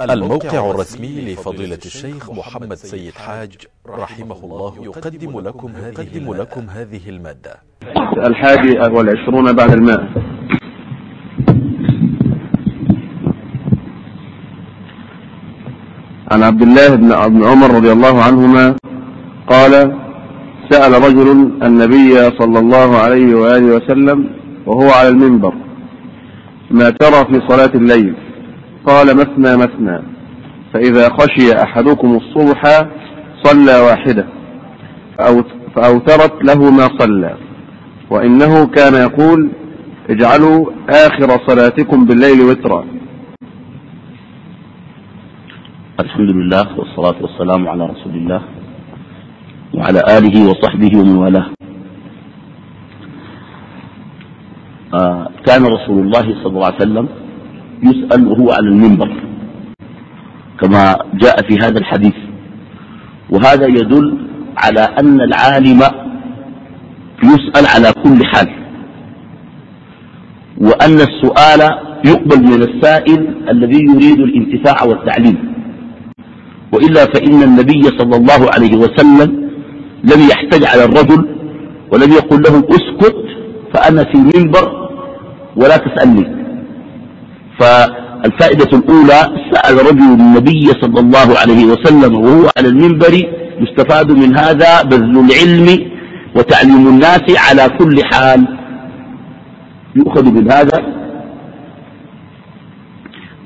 الموقع الرسمي لفضيلة الشيخ محمد سيد حاج رحمه الله يقدم لكم هذه, لكم هذه ا ل ا الحادي والعشرون بعد الماء. عن عبد الله بن عمر رضي الله عنهما قال سأل رجل النبي صلى الله عليه وآله وسلم وهو على المنبر ما ترى في صلاة الليل؟ قال مثنى مثنى. فإذا خشي أحدكم الصبح صلى واحدة. فأوترت له ما صلى. وإنه كان يقول اجعلوا آخر صلاتكم بالليل وترا. الحمد لله والصلاة والسلام على رسول الله وعلى آله وصحبه ومن والاه. آه كان رسول الله صلى الله عليه وسلم يسأل وهو على المنبر كما جاء في هذا الحديث. وهذا يدل على أن العالم يسأل على كل حال وأن السؤال يقبل من السائل الذي يريد الانتفاع والتعليم. وإلا فإن النبي صلى الله عليه وسلم لم يحتج على الرجل ولم يقل له اسكت فأنا في المنبر ولا تسألني. فالفائدة الأولى سأل رجل النبي صلى الله عليه وسلم وهو على المنبر يستفاد من هذا بذل العلم وتعليم الناس على كل حال. يؤخذ من هذا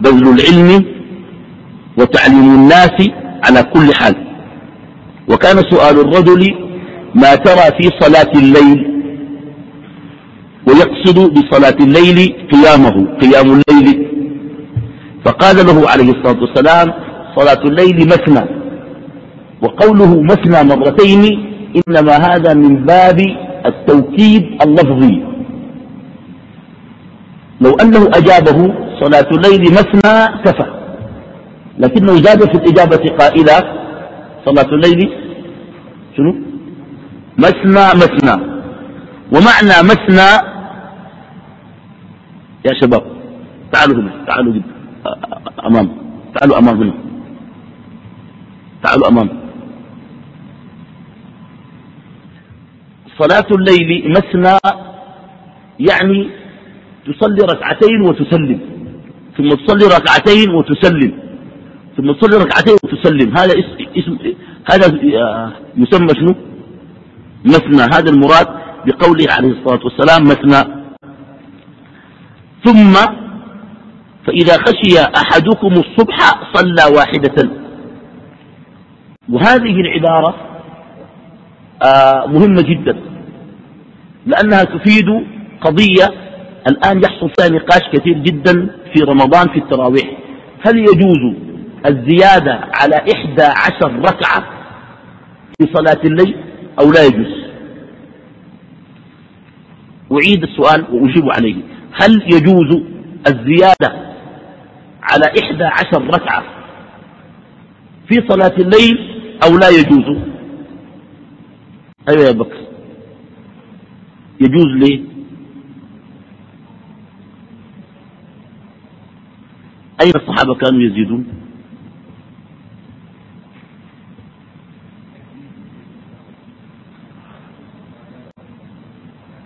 بذل العلم وتعليم الناس على كل حال. وكان سؤال الرجل ما ترى في صلاة الليل؟ ويقصد بصلاة الليل قيامه قيام الليل. فقال له عليه الصلاة والسلام صلاة الليل مثنى. وقوله مثنى مرتين إنما هذا من باب التوكيد اللفظي. لو أنه أجابه صلاة الليل مثنى كفى. لكنه زاد في الإجابة قائلا صلاة الليل شنو؟ مثنى مثنى. ومعنى مثنى يا شباب تعالوا هنا تعالوا جد أمام تعالوا أمام هنا. تعالوا أمام. صلاة الليل مثنى يعني تصلي ركعتين وتسلم ثم تصلي ركعتين وتسلم ثم تصلي ركعتين وتسلم. هذا اسم هذا يسمى شنو؟ مثنى. هذا المراد بقوله عليه الصلاة والسلام مثنى. ثم فإذا خشي أحدكم الصبح صلى واحدة. وهذه العبارة آه، مهمة جدا لأنها تفيد قضية الآن يحصل فيها نقاش كثير جدا في رمضان في التراويح. هل يجوز الزيادة على إحدى عشر ركعة في صلاة الليل أو لا يجوز؟ أعيد السؤال وأجيب عليه. هل يجوز الزيادة على إحدى عشر ركعة في صلاة الليل أو لا يجوز؟ أيوة يا بكر. يجوز ليه؟ أين الصحابة كانوا يزيدون؟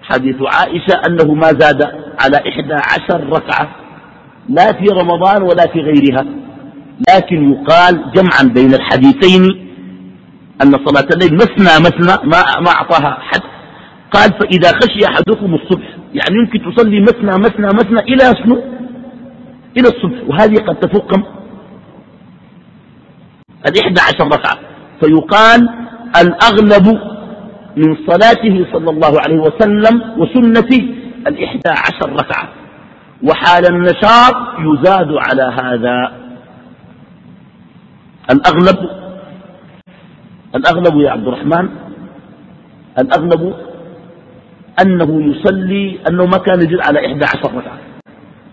حديث عائشة أنه ما زاد على إحدى عشر ركعة لا في رمضان ولا في غيرها. لكن يقال جمعا بين الحديثين أن صلاة الليل مثنى مثنى ما, ما أعطاها حد قال فإذا خشي أحدكم الصبح. يعني يمكن تصلي مثنى مثنى مثنى إلى شنو؟ إلى الصبح. وهذه قد تفوق كم؟ الإحدى عشر ركعة. فيقال الأغلب من صلاته صلى الله عليه وسلم وسنته الإحدى عشر ركعة. وحال النشاط يزاد على هذا. الأغلب الأغلب يا عبد الرحمن الأغلب أنه يصلي أنه ما كان يزيد على إحدى عشر ركعة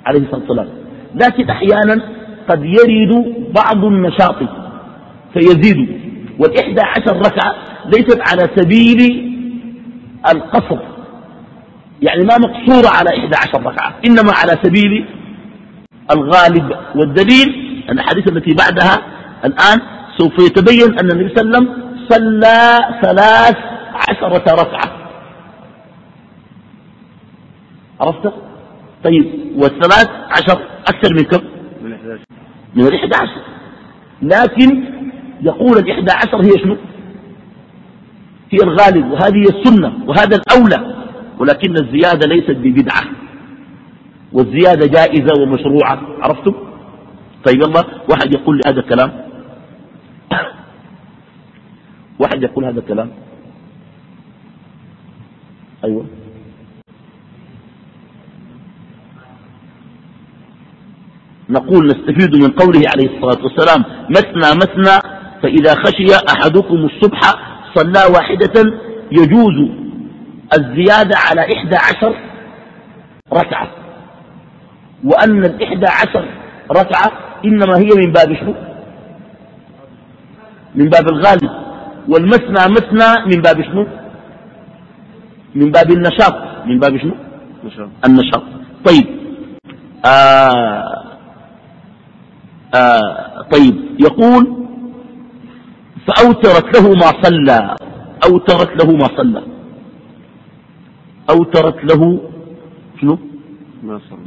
عليه الصلاة والسلام. لكن أحيانا قد يرد بعض النشاط فيزيد. والإحدى عشر ركعة ليست على سبيل القصر. يعني ما مقصورة على إحدى عشر ركعة إنما على سبيل الغالب والدليل الأحاديث التي بعدها الآن سوف يتبين أن النبي صلى الله عليه وسلم صلى ثلاث عشرة ركعة. عرفت؟ طيب والثلاث عشر أكثر من كم؟ من الإحدى عشر. لكن يقول الإحدى عشر هي شنو؟ هي الغالب وهذه السنة وهذا الأولى. ولكن الزيادة ليست ببدعة. والزيادة جائزة ومشروعة. عرفتم؟ طيب الله واحد يقول لي هذا الكلام. واحد يقول هذا الكلام. أيوة. نقول نستفيد من قوله عليه الصلاة والسلام مثنى مثنى فإذا خشي أحدكم الصبح صلى واحدة يجوز الزيادة على إحدى عشر ركعة. وأن الإحدى عشر ركعة إنما هي من باب شنو؟ من باب الغالب. والمثنى مثنى من باب شنو؟ من باب النشاط. من باب شنو؟ النشاط. طيب. آه آه طيب. يقول فأوترت له ما صلى. أوترت له ما صلى. أوترت له شنو؟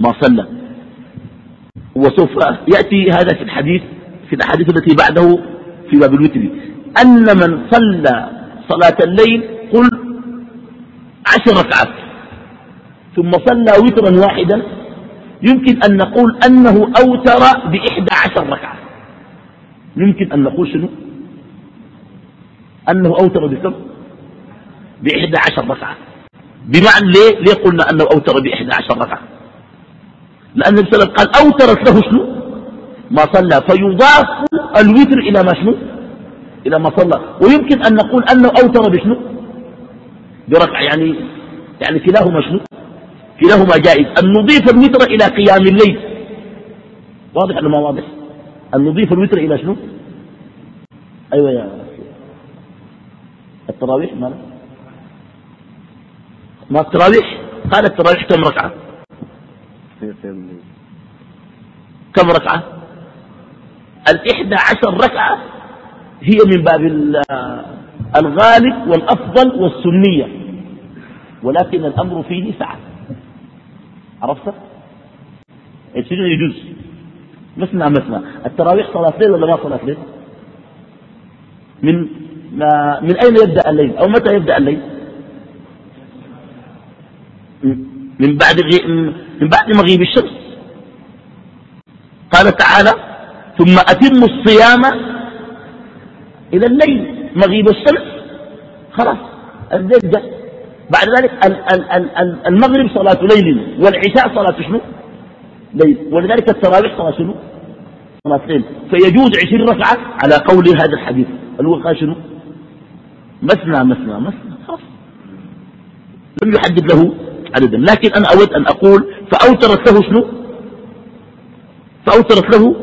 ما صلى. وسوف يأتي هذا في الحديث في الأحاديث التي بعده في باب الوتر. أن من صلى صلاة الليل قل عشر ركعات ثم صلى وترا واحدا يمكن أن نقول أنه أوتر بإحدى عشر ركعة. يمكن أن نقول شنو؟ أنه أوتر بكم؟ بإحدى عشر ركعة. بمعنى ليه؟ ليه قلنا أنه أوتر بإحدى عشر ركعة؟ لأن وسلم قال أوترت له شنو؟ ما صلى. فيضاف الوتر إلى ما شنو؟ إلى ما صلى. ويمكن أن نقول أنه أوتر بشنو؟ بركعة. يعني يعني كلاهما شنو؟ كلاهما جائز. أن نضيف الوتر إلى قيام الليل. واضح ولا ما واضح؟ أن نضيف الوتر إلى شنو؟ أيوة يا التراويح ما ما التراويح قال التراويح كم ركعة؟ كم ركعة؟ الإحدى عشر ركعة هي من باب الغالب والأفضل والسنية. ولكن الأمر فيه سعة. عرفت؟ السجن يجوز. مثنى مثنى التراويح صلاة ليل ولا ما صلاة ليل؟ من من أين يبدأ الليل؟ أو متى يبدأ الليل؟ من بعد من بعد مغيب الشمس. قال تعالى ثم أتموا الصيام إلى الليل مغيب الشمس. خلاص الليل جاء. بعد ذلك المغرب صلاة ليل والعشاء صلاة شنو؟ ليل. ولذلك التراويح صلاة شنو؟ صلاة ليل. فيجوز عشرين ركعة على قول هذا الحديث. اللي هو قال شنو؟ مثنى مثنى مثنى خلاص. لم يحدد له عددا. لكن أنا أود أن أقول فأوترت له شنو؟ فأوترت له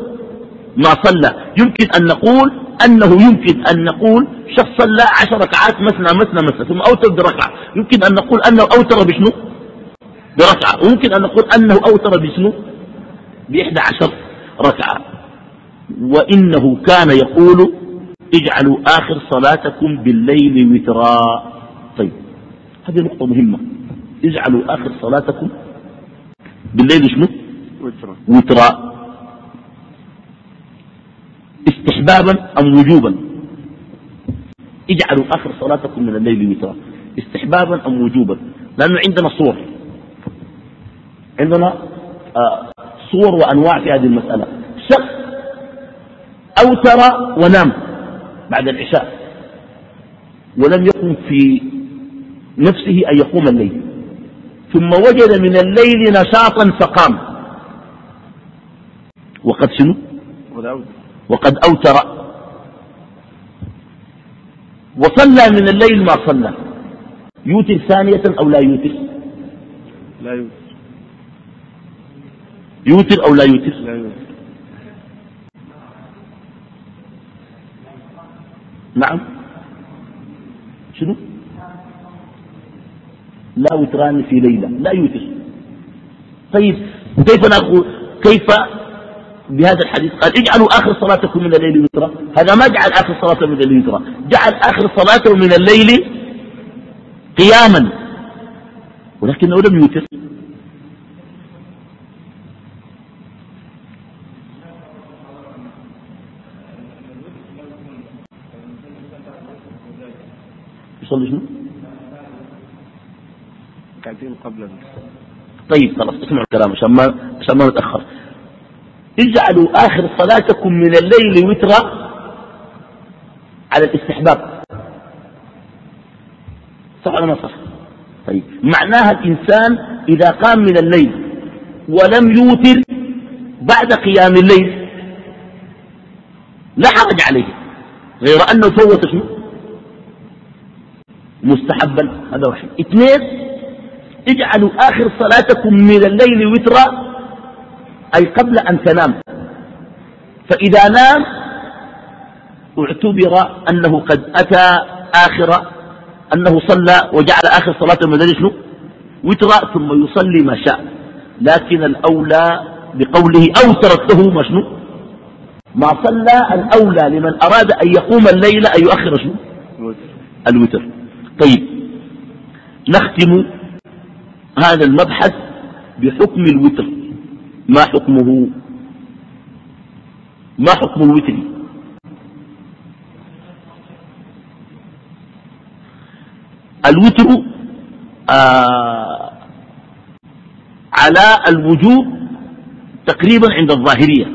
ما صلى. يمكن أن نقول أنه يمكن أن نقول شخص صلى عشر ركعات مثنى مثنى مثنى ثم أوتر بركعة. يمكن أن نقول أنه أوتر بشنو؟ بركعة. ويمكن أن نقول أنه أوتر بشنو؟ بإحدى عشر ركعة. وإنه كان يقول اجعلوا آخر صلاتكم بالليل وترا طيب هذه نقطة مهمة. اجعلوا آخر صلاتكم بالليل شنو؟ وترا استحبابا أم وجوبا؟ اجعلوا آخر صلاتكم من الليل وترا استحبابا أم وجوبا؟ لأنه عندنا صور. عندنا آه صور وأنواع في هذه المسألة. شخص أوتر ونام بعد العشاء. ولم يكن في نفسه أن يقوم الليل. ثم وجد من الليل نشاطا فقام. وقد شنو؟ وقد أوتر. وصلى من الليل ما صلى. يوتر ثانية أو لا يوتر؟ لا يوتر. يوتر أو لا يوتر؟ لا يوتر. نعم. شنو؟ لا وتران في ليلة لا يوتر. طيب كيف نقول كيف بهذا الحديث؟ قال اجعلوا آخر صلاتكم من الليل وترا هذا ما جعل آخر صلاته من الليل وترا جعل آخر صلاته من الليل قياما. ولكنه لم يوتر. يصلي شنو؟ ركعتين قبل طيب خلاص اسمعوا الكلام عشان ما عشان ما نتأخر اجعلوا آخر صلاتكم من الليل وترا على الاستحباب صح ولا ما صح؟ طيب معناها الإنسان إذا قام من الليل ولم يوتر بعد قيام الليل لا حرج عليه غير أنه فوت شنو؟ مستحبا هذا واحد اثنين اجعلوا آخر صلاتكم من الليل وترا أي قبل أن تنام. فإذا نام اعتبر أنه قد أتى آخر أنه صلى وجعل آخر صلاته من الليل شنو؟ وترا ثم يصلي ما شاء. لكن الأولى بقوله أوترت له ما شنو؟ ما صلى الأولى لمن أراد أن يقوم الليل أن يؤخر شنو؟ الوتر. طيب. نختم هذا المبحث بحكم الوتر. ما حكمه؟ ما حكم الوتر؟ الوتر آه على الوجوب تقريبا عند الظاهرية.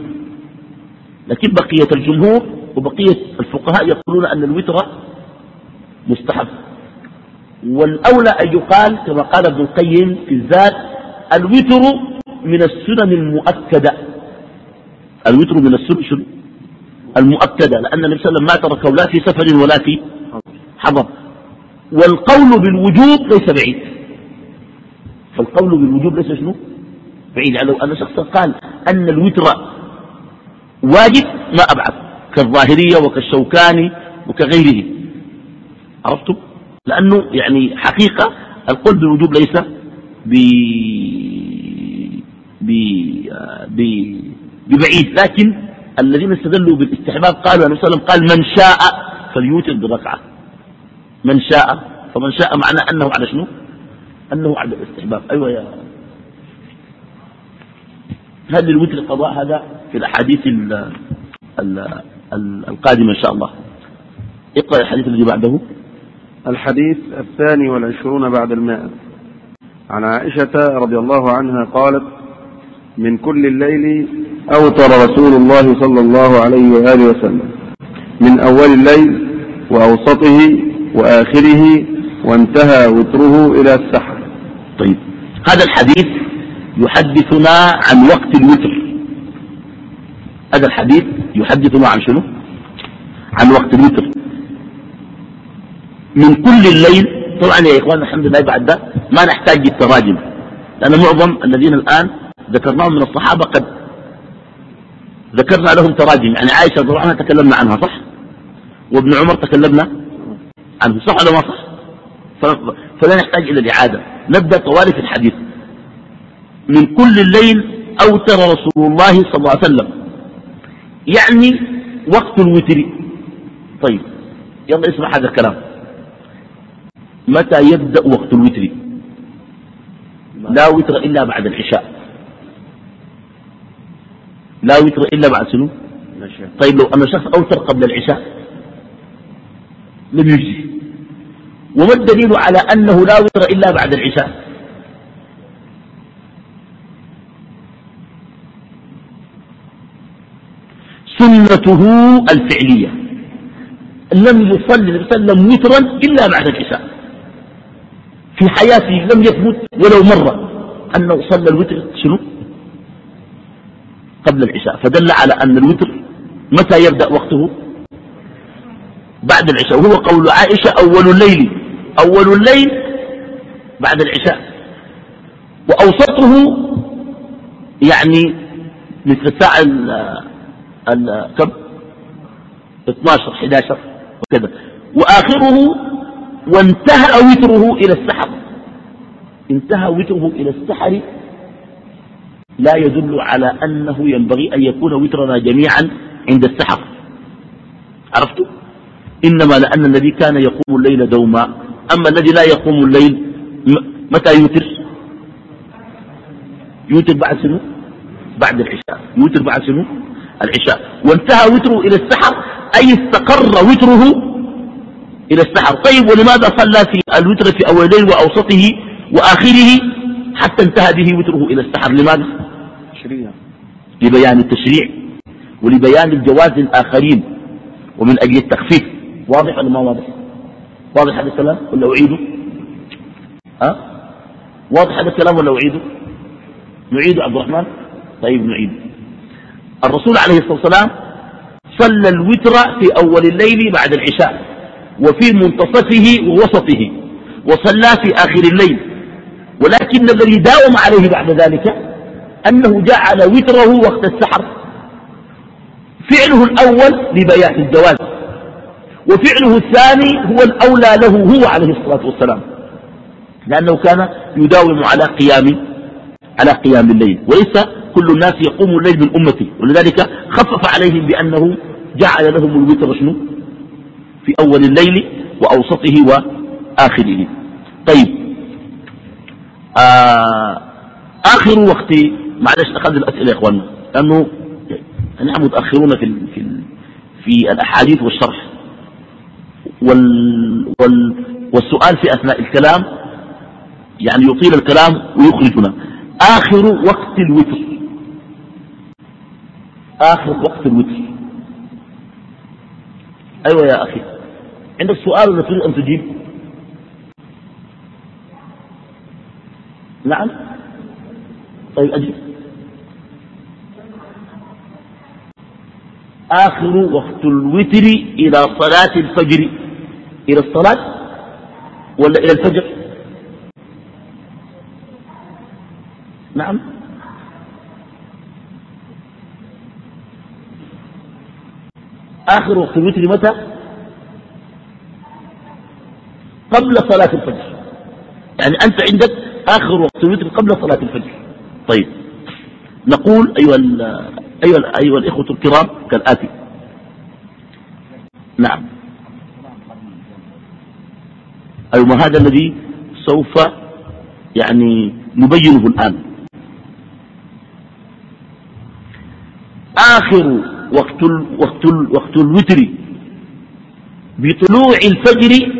لكن بقية الجمهور وبقية الفقهاء يقولون أن الوتر مستحب. والأولى أن يقال كما قال ابن القيم في الذات الوتر من السنن المؤكدة. الوتر من السنن المؤكدة لأن النبي صلى الله عليه وسلم ما تركه لا في سفر ولا في حضر. والقول بالوجوب ليس بعيد. فالقول بالوجوب ليس شنو؟ بعيد. يعني لو أن شخصا قال أن الوتر واجب ما أبعد. كالظاهرية وكالشوكاني وكغيره. عرفتم؟ لأنه يعني حقيقة القول بالوجوب ليس ب... ب... ب... ببعيد لكن الذين استدلوا بالاستحباب قالوا النبي صلى الله عليه وسلم قال من شاء فليوتر بركعة من شاء فمن شاء معناه أنه على شنو؟ أنه على الاستحباب. أيوة يا هل الوتر قضاء هذا في الأحاديث القادمة إن شاء الله؟ اقرأ الحديث الذي بعده. الحديث الثاني والعشرون بعد المائة عن عائشة رضي الله عنها قالت من كل الليل أوتر رسول الله صلى الله عليه وآله وسلم. من أول الليل وأوسطه وآخره وانتهى وتره إلى السحر. طيب. هذا الحديث يحدثنا عن وقت الوتر. هذا الحديث يحدثنا عن شنو؟ عن وقت الوتر. من كل الليل. طبعا يا إخوان الحمد لله بعد ده ما نحتاج التراجم لأن معظم الذين الآن ذكرناهم من الصحابة قد ذكرنا لهم تراجم. يعني عائشة رضي الله عنها تكلمنا عنها صح؟ وابن عمر تكلمنا عنه صح ولا ما صح؟ فلا نحتاج إلى الإعادة. نبدأ طوالي في الحديث. من كل الليل أوتر رسول الله صلى الله عليه وسلم. يعني وقت الوتر. طيب يلا اسمع هذا الكلام. متى يبدأ وقت الوتر؟ لا وتر إلا بعد العشاء. لا وتر إلا بعد سنو طيب لو أن شخص أوتر قبل العشاء لم يجزي. وما الدليل على أنه لا وتر إلا بعد العشاء؟ سنته الفعلية. لم يصلي النبي صلى الله عليه وسلم وترا إلا بعد العشاء. في حياته لم يثبت ولو مرة أنه صلى الوتر شنو؟ قبل العشاء. فدل على أن الوتر متى يبدأ وقته؟ بعد العشاء. وهو قول عائشة أول الليل أول الليل بعد العشاء. وأوسطه يعني مثل الساعة ال كم؟ 12 11 وكذا. وآخره وانتهى وتره إلى السحر. انتهى وتره إلى السحر لا يدل على أنه ينبغي أن يكون وترنا جميعا عند السحر. عرفتوا إنما لأن الذي كان يقوم الليل دوما. أما الذي لا يقوم الليل متى يوتر؟ يوتر بعد سنو بعد العشاء. يوتر بعد سنو العشاء. وانتهى وتره إلى السحر أي استقر وتره إلى السحر. طيب ولماذا صلى في الوتر في أول الليل وأوسطه وآخره حتى انتهى به وتره إلى السحر؟ لماذا؟ لبيان التشريع ولبيان الجواز الآخرين ومن أجل التخفيف. واضح ولا ما واضح؟ واضح هذا الكلام ولا أعيده أه؟ واضح هذا الكلام ولا أعيده نعيده عبد الرحمن؟ طيب نعيده الرسول عليه الصلاة والسلام صلى الوتر في أول الليل بعد العشاء. وفي منتصفه ووسطه وصلى في آخر الليل. ولكن الذي داوم عليه بعد ذلك أنه جعل وتره وقت السحر. فعله الأول لبيان الجواز وفعله الثاني هو الأولى له هو عليه الصلاة والسلام لأنه كان يداوم على قيام على قيام الليل. وليس كل الناس يقوم الليل من أمته ولذلك خفف عليهم بأنه جعل لهم الوتر شنو؟ في أول الليل وأوسطه وآخره. طيب. آه آخر وقت. معلش أخذ الأسئلة يا إخواننا لأنه نحن متأخرون في في في الأحاديث والشرح. وال وال والسؤال في أثناء الكلام يعني يطيل الكلام ويخرجنا. آخر وقت الوتر. آخر وقت الوتر. أيوة يا أخي. عندك سؤال ولا تريد أن تجيب؟ نعم. طيب أجيب. آخر وقت الوتر إلى صلاة الفجر. إلى الصلاة ولا إلى الفجر؟ نعم. آخر وقت الوتر متى؟ قبل صلاة الفجر. يعني أنت عندك آخر وقت الوتر قبل صلاة الفجر. طيب. نقول أيها, أيها, أيها الإخوة الكرام كالآتي. نعم. أيوة هذا الذي سوف يعني نبينه الآن. آخر وقت ال وقت ال وقت الوتر بطلوع الفجر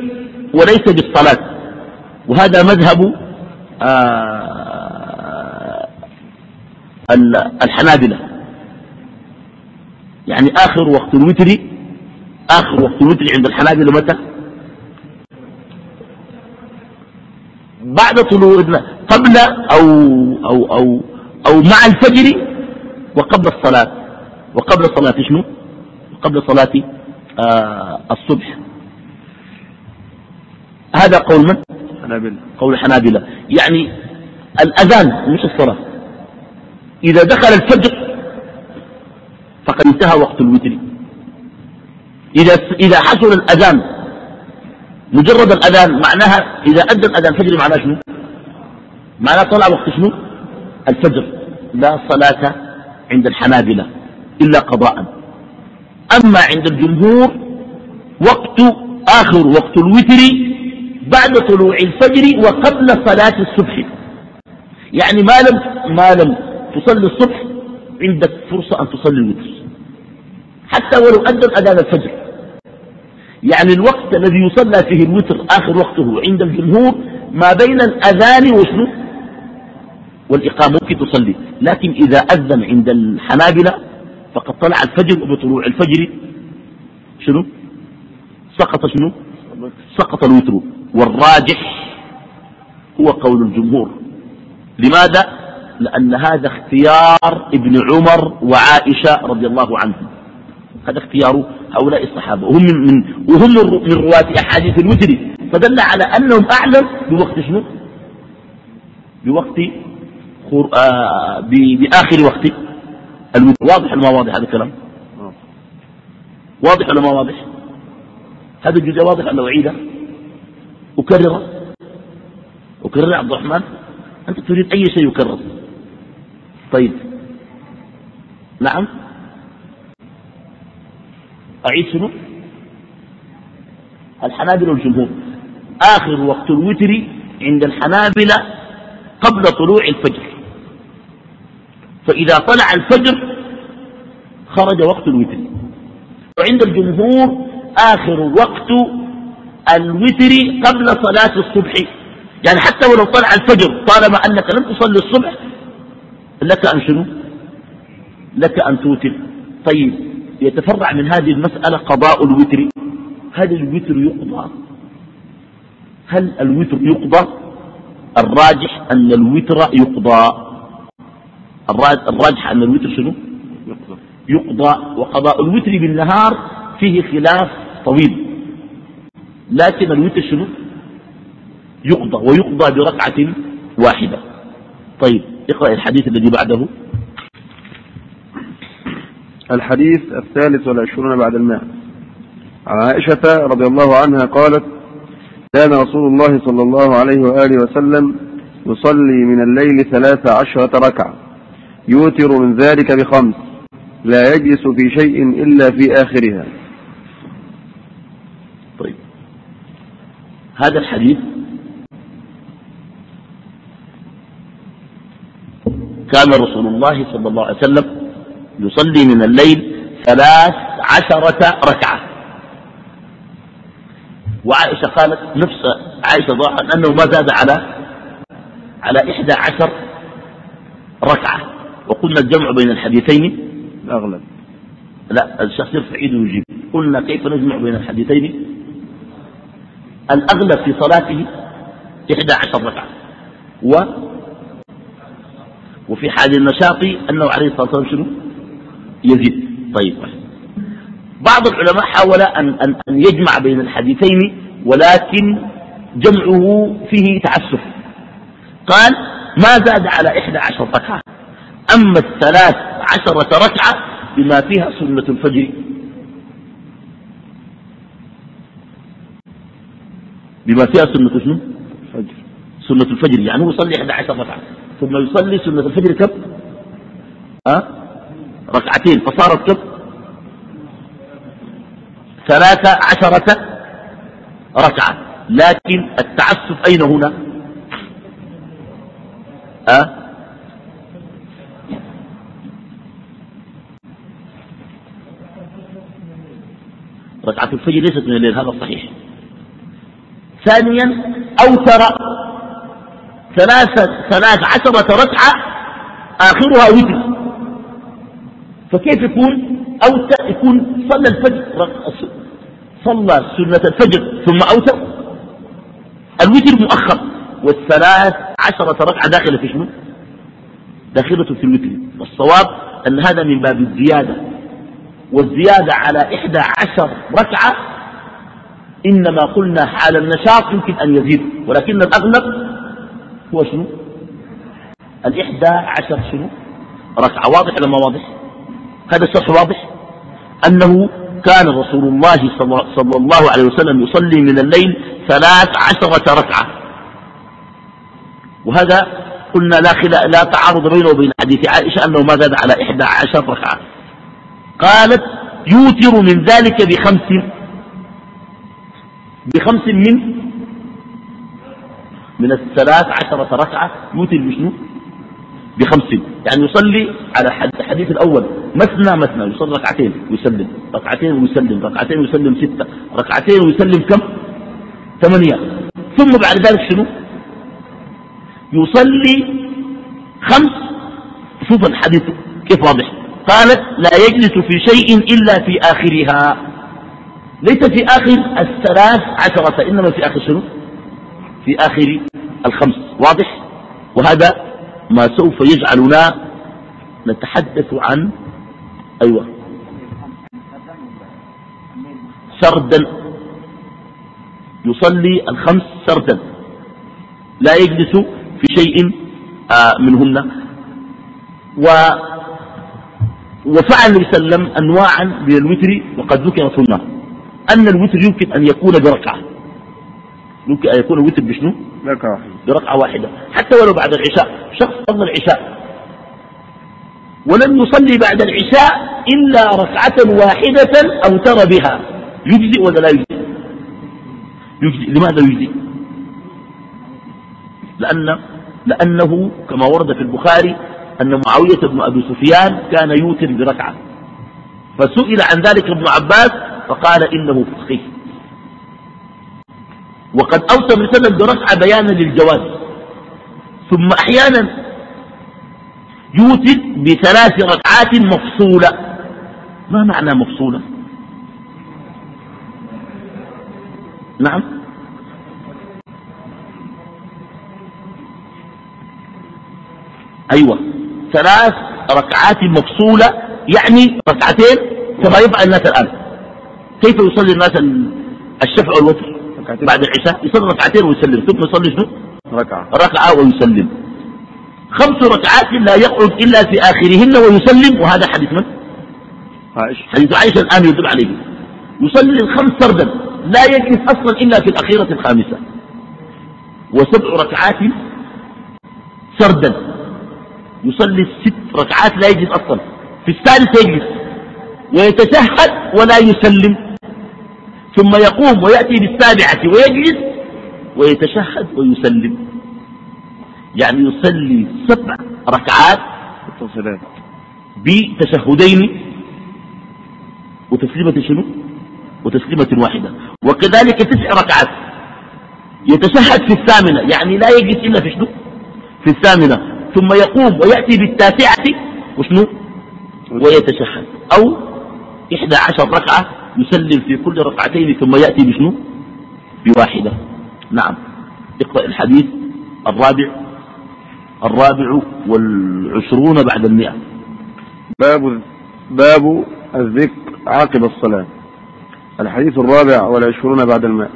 وليس بالصلاة. وهذا مذهب آه الحنابلة. يعني آخر وقت الوتر آخر وقت الوتر عند الحنابلة متى؟ بعد طلوع قبل أو, أو, أو, أو مع الفجر وقبل الصلاة. وقبل صلاة شنو؟ قبل صلاة الصبح. هذا قول من؟ حنابلة. قول الحنابلة يعني الأذان مش الصلاة. إذا دخل الفجر فقد انتهى وقت الوتر. إذا إذا حصل الأذان مجرد الأذان معناها إذا أدى الأذان الفجر معناه شنو؟ معناه طلع وقت شنو؟ الفجر. لا صلاة عند الحنابلة إلا قضاء. أما عند الجمهور وقت آخر وقت الوتر بعد طلوع الفجر وقبل صلاة الصبح. يعني ما لم ما لم تصلي الصبح عندك فرصة أن تصلي الوتر. حتى ولو أدى أذان الفجر. يعني الوقت الذي يصلى فيه الوتر آخر وقته عند الجمهور ما بين الأذان وشنو؟ والإقامة ممكن تصلي. لكن إذا أذن عند الحنابلة فقد طلع الفجر وبطلوع الفجر. شنو؟ سقط شنو؟ سقط الوتر. والراجح هو قول الجمهور. لماذا؟ لأن هذا اختيار ابن عمر وعائشة رضي الله عنهم. هذا اختيار هؤلاء الصحابة. وهم من, من وهم من رواة أحاديث الوتر فدل على أنهم أعلم بوقت شنو؟ بوقت آه بآخر وقت الوتر. واضح ولا ما واضح هذا الكلام؟ واضح ولا ما واضح؟ هذا الجزء واضح ولا أعيده أكرره أكرر عبد الرحمن. أنت تريد أي شيء يكرر. طيب. نعم. أعيد شنو؟ الحنابلة والجمهور. آخر وقت الوتر عند الحنابلة قبل طلوع الفجر. فإذا طلع الفجر خرج وقت الوتر. وعند الجمهور آخر وقت الوتر قبل صلاة الصبح. يعني حتى ولو طلع الفجر طالما أنك لم تصلي الصبح لك أن شنو؟ لك أن توتر. طيب يتفرع من هذه المسألة قضاء الوتر. هل الوتر يقضى؟ هل الوتر يقضى؟ الراجح أن الوتر يقضى. الراجح أن الوتر شنو؟ يقضى, وقضاء الوتر بالنهار فيه خلاف طويل. لكن الوتر شنو يقضى ويقضى بركعة واحدة. طيب اقرأ الحديث الذي بعده. الحديث الثالث والعشرون بعد الماء عن عائشة رضي الله عنها قالت كان رسول الله صلى الله عليه وآله وسلم يصلي من الليل ثلاث عشرة ركعة. يوتر من ذلك بخمس. لا يجلس في شيء إلا في آخرها. هذا الحديث كان رسول الله صلى الله عليه وسلم يصلي من الليل ثلاث عشرة ركعة. وعائشة قالت نفس عائشة ضاحت أنه ما زاد على على إحدى عشر ركعة. وقلنا الجمع بين الحديثين. أغلب. لا الشخص يرفع إيده ويجيب. قلنا كيف نجمع بين الحديثين؟ الأغلب في صلاته إحدى عشر ركعة. و وفي حال النشاط أنه عليه الصلاة والسلام شنو؟ يزيد. طيب. بعض العلماء حاول أن, أن, أن يجمع بين الحديثين ولكن جمعه فيه تعسف. قال ما زاد على إحدى عشر ركعة. أما الثلاث عشرة ركعة بما فيها سنة الفجر. بما فيها سنة شنو؟ الفجر سنة الفجر يعني هو يصلي 11 ركعة ثم يصلي سنة الفجر كم؟ أه؟ ركعتين فصارت كم؟ ثلاثة عشرة ركعة لكن التعسف أين هنا؟ أه؟ ركعة الفجر ليست من الليل هذا صحيح ثانيا أوتر ثلاثة ثلاث عشرة ركعة آخرها وتر. فكيف يكون؟ أوتر يكون صلى الفجر صلى سنة الفجر ثم أوتر. الوتر مؤخر. والثلاث عشرة ركعة داخلة في شنو؟ داخلة في الوتر. والصواب أن هذا من باب الزيادة. والزيادة على إحدى عشر ركعة إنما قلنا حال النشاط يمكن أن يزيد ولكن الأغلب هو شنو؟ الإحدى عشر شنو؟ ركعة واضح ولا ما واضح؟ هذا الشرح واضح؟ أنه كان رسول الله صلى الله عليه وسلم يصلي من الليل ثلاث عشرة ركعة. وهذا قلنا لا, خلا لا تعارض بينه وبين حديث عائشة أنه ما زاد على إحدى عشر ركعة. قالت يوتر من ذلك بخمس بخمس من من الثلاث عشرة ركعة يوتر بشنو؟ بخمس. يعني يصلي على الحديث الأول مثنى مثنى يصلي ركعتين ويسلم ركعتين ويسلم ركعتين ويسلم ستة ركعتين ويسلم كم؟ ثمانية. ثم بعد ذلك شنو؟ يصلي خمس شوف الحديث كيف واضح. قالت لا يجلس في شيء إلا في آخرها. ليس في آخر الثلاث عشرة إنما في آخر شنو؟ في آخر الخمس. واضح؟ وهذا ما سوف يجعلنا نتحدث عن أيوة. سردا. يصلي الخمس سردا. لا يجلس في شيء آه منهن. و وفعل النبي صلى الله عليه وسلم أنواعا من الوتر وقد ذكرت هنا أن الوتر يمكن أن يكون بركعة. يمكن أن يكون الوتر بشنو؟ بركعة بركعة واحدة. حتى ولو بعد العشاء. شخص صلى العشاء. ولم يصلي بعد العشاء إلا ركعة واحدة أوتر بها. يجزي ولا لا يجزي يجزي لماذا يجزي لأن لأنه كما ورد في البخاري أن معاوية بن أبي سفيان كان يوتر بركعة. فسئل عن ذلك ابن عباس فقال إنه فقيه. وقد أوصى ابن سلم بركعة بيانا للجواز. ثم أحيانا يوتر بثلاث ركعات مفصولة. ما معنى مفصولة؟ نعم. أيوة. ثلاث ركعات مفصولة يعني ركعتين كما يفعل الناس الآن. كيف يصلي الناس الشفع والوتر بعد العشاء؟ يصلي ركعتين ويسلم ثم يصلي شنو؟ ركعة. ركعة ويسلم. خمس ركعات لا يقعد إلا في آخرهن ويسلم وهذا حديث من؟ عائشة. حديث عائشة الآن يدل عليه. يصلي الخمس سردا لا يجلس أصلا إلا في الأخيرة الخامسة. وسبع ركعات سردا. يصلي الست ركعات لا يجلس أصلا. في الثالثة يجلس. ويتشهد ولا يسلم. ثم يقوم ويأتي بالسابعة ويجلس ويتشهد ويسلم. يعني يصلي سبع ركعات بتشهدين. وتسليمة شنو؟ وتسليمة واحدة. وكذلك تسع ركعات. يتشهد في الثامنة. يعني لا يجلس إلا في شنو؟ في الثامنة. ثم يقوم ويأتي بالتاسعة. وشنو؟ ويتشهد. أو إحدى عشر ركعة يسلم في كل ركعتين ثم يأتي بشنو؟ بواحدة. نعم. اقرأ الحديث الرابع. الرابع والعشرون بعد المئة. باب باب الذكر عقب الصلاة. الحديث الرابع والعشرون بعد الماء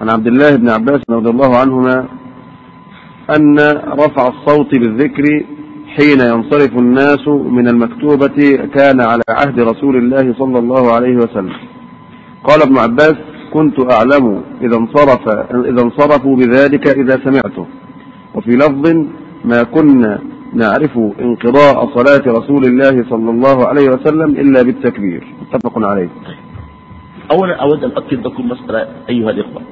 عن عبد الله بن عباس رضي الله عنهما أن رفع الصوت بالذكر حين ينصرف الناس من المكتوبة كان على عهد رسول الله صلى الله عليه وسلم. قال ابن عباس كنت أعلم إذا انصرف إذا انصرفوا بذلك إذا سمعته. وفي لفظ ما كنا نعرف انقضاء صلاة رسول الله صلى الله عليه وسلم إلا بالتكبير. متفق عليه. أولا أود أن أكد لكم مسألة أيها الإخوة.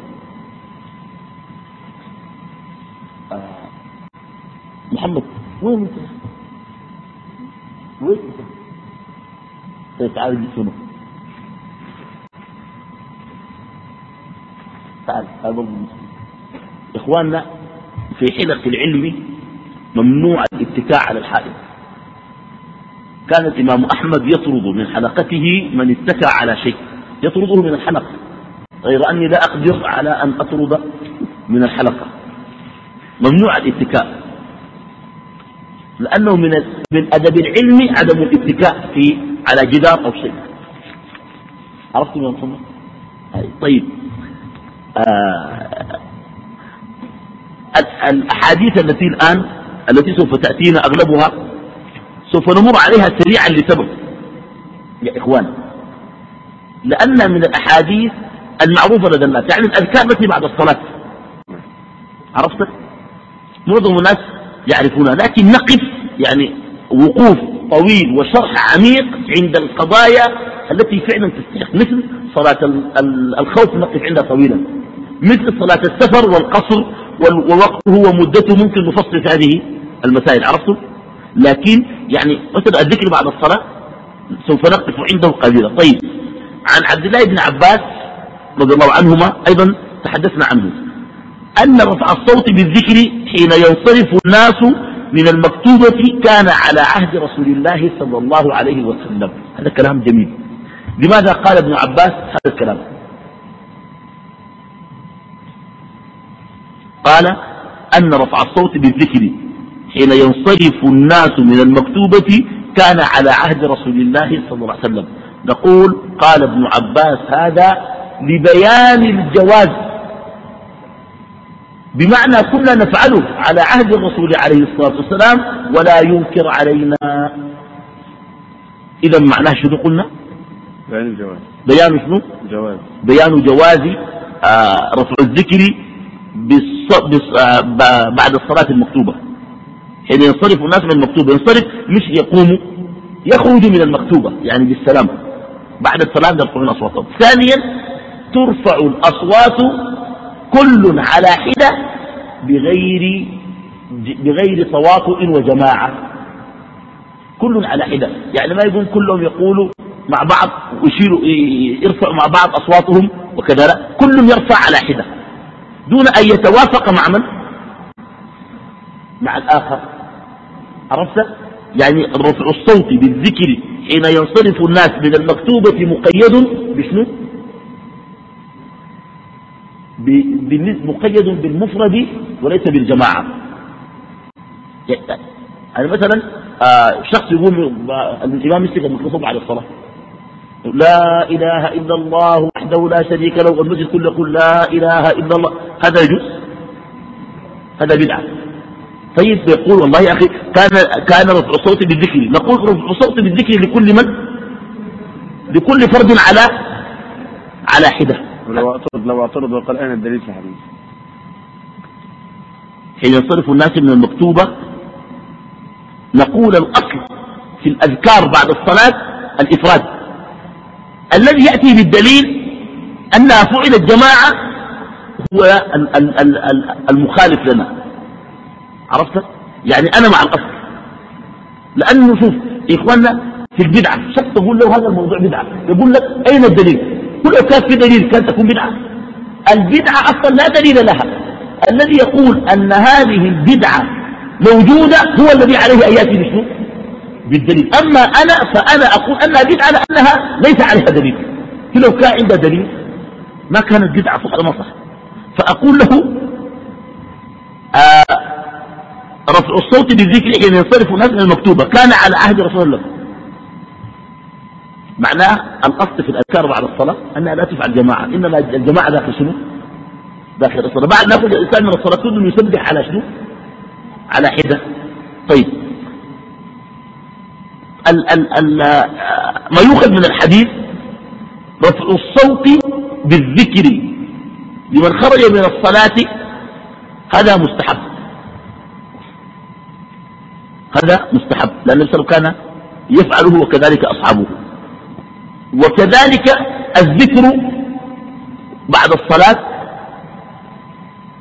آه، محمد وين أنت؟ وين طيب تعال شنو؟ تعال هذا إخواننا في حلق العلم ممنوع الاتكاء على الحائط. كان الإمام أحمد يطرد من حلقته من اتكى على شيء. يطرده من الحلقة غير أني لا أقدر على أن أطرد من الحلقة. ممنوع الاتكاء لأنه من من أدب العلم عدم الاتكاء في على جدار أو شيء. عرفتم يا محمد؟ طيب. آه الأحاديث التي الآن التي سوف تأتينا أغلبها سوف نمر عليها سريعا لسبب. يا إخوان لأن من الأحاديث المعروفة لدى الناس يعني الأذكار التي بعد الصلاة. عرفت معظم الناس يعرفونها لكن نقف يعني وقوف طويل وشرح عميق عند القضايا التي فعلا تستحق مثل صلاة الخوف نقف عندها طويلا. مثل صلاة السفر والقصر ووقته ومدته ممكن نفصل في هذه المسائل عرفتم لكن يعني مثلا الذكر بعد الصلاة سوف نقف عنده قليلا طيب عن عبد الله بن عباس رضي الله عنهما أيضا تحدثنا عنه. أن رفع الصوت بالذكر حين ينصرف الناس من المكتوبة كان على عهد رسول الله صلى الله عليه وسلم. هذا كلام جميل. لماذا قال ابن عباس هذا الكلام؟ قال أن رفع الصوت بالذكر حين ينصرف الناس من المكتوبة كان على عهد رسول الله صلى الله عليه وسلم. نقول قال ابن عباس هذا لبيان الجواز. بمعنى كنا نفعله على عهد الرسول عليه الصلاة والسلام ولا ينكر علينا. إذا معناه شنو قلنا؟ بيان الجواز. بيان شنو؟ جواز. بيان جواز آه رفع الذكر بالص... بالص... آه بعد الصلاة المكتوبة. حين ينصرف الناس من المكتوبة ينصرف مش يقوموا يخرجوا من المكتوبة يعني بالسلام. بعد السلام يرفعون أصواتهم. ثانيا ترفع الأصوات كل على حدة بغير بغير تواطؤ وجماعة. كل على حدة. يعني ما يقول كلهم يقولوا مع بعض ويشيروا يرفعوا مع بعض أصواتهم وكذا لا. كل يرفع على حدة. دون أن يتوافق مع من؟ مع الآخر. عرفت؟ يعني الرفع الصوتي بالذكر حين ينصرف الناس من المكتوبة مقيد بشنو؟ مقيد بالمفرد وليس بالجماعة. يعني مثلا آه، شخص يقول الإمام يسلك الميكروفون على الصلاة. لا إله إلا الله وحده لا شريك له والمسجد كله يقول لا إله إلا الله. هذا يجوز؟ هذا بدعة. طيب يقول والله يا أخي كان كان رفع الصوت بالذكر. نقول رفع الصوت بالذكر لكل من؟ لكل فرد على على حدة. لو اعترض لو اعترض وقال أين الدليل في الحديث حين ينصرف الناس من المكتوبة نقول الأصل في الأذكار بعد الصلاة الإفراد. الذي يأتي بالدليل أنها فعلت جماعة هو المخالف لنا. عرفت؟ يعني أنا مع الأصل. لأنه شوف إخواننا في البدعة. شخص تقول له هذا الموضوع بدعة. يقول لك أين الدليل؟ كل كان في دليل كان تكون بدعة. البدعة أصلا لا دليل لها. الذي يقول أن هذه البدعة موجودة هو الذي عليه أن يأتي بشنو؟ بالدليل. أما أنا فأنا أقول أنها بدعة لأنها ليس عليها دليل. لو كان عندها دليل ما كانت بدعة فوق المصح فأقول له آه رفع الصوت بالذكر حين ينصرف الناس من المكتوبة كان على عهد رسول الله. معناه الأصل في الأذكار بعد الصلاة أنها لا تفعل جماعة إنما الجماعة داخل شنو؟ داخل الصلاة. بعد ناخذ الإنسان من الصلاة كله يسبح على شنو؟ على حدة. طيب. ال ال ال ما يؤخذ من الحديث رفع الصوت بالذكر لمن خرج من الصلاة هذا مستحب. هذا مستحب لأن النبي كان يفعله وكذلك أصحابه. وكذلك الذكر بعد الصلاة